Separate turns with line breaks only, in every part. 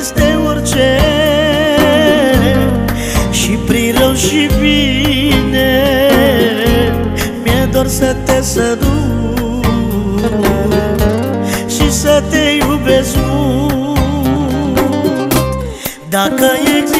peste orice. Și prin rău și bine Mi-e dor să te sădut Și să te iubesc mult. Dacă există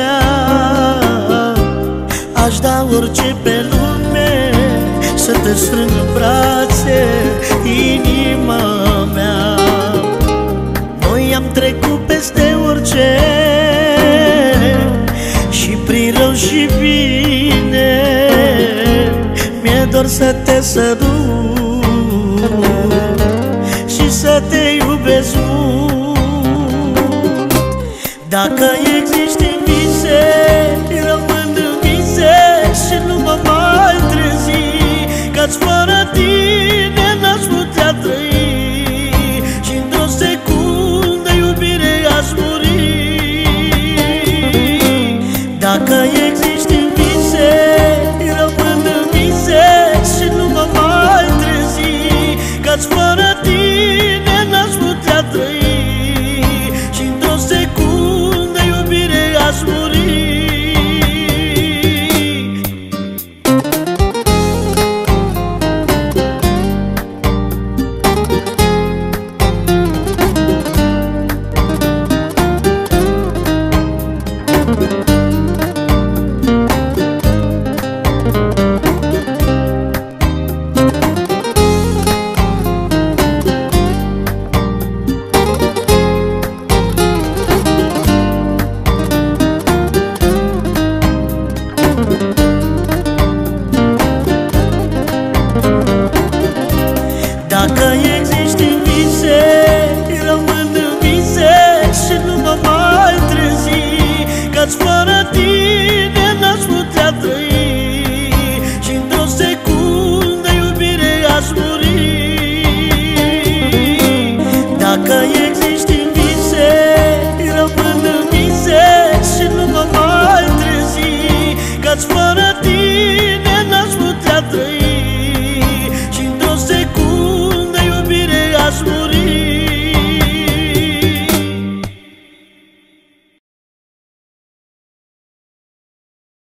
orice pe lume Să te strâng în brațe inima mea. Noi am trecut peste orice Și prin rău și bine. Mi-e dor să te sărut Și să te iubesc. What.